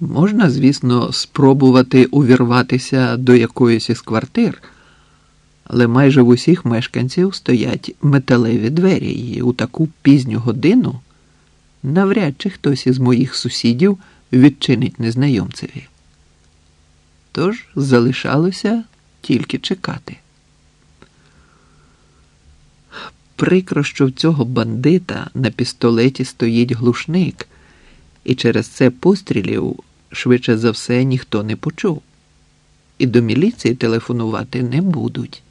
Можна, звісно, спробувати увірватися до якоїсь із квартир, але майже в усіх мешканців стоять металеві двері, і у таку пізню годину навряд чи хтось із моїх сусідів відчинить незнайомцеві. Тож залишалося тільки чекати. Прикро, що в цього бандита на пістолеті стоїть глушник, і через це пострілів швидше за все ніхто не почув. І до міліції телефонувати не будуть.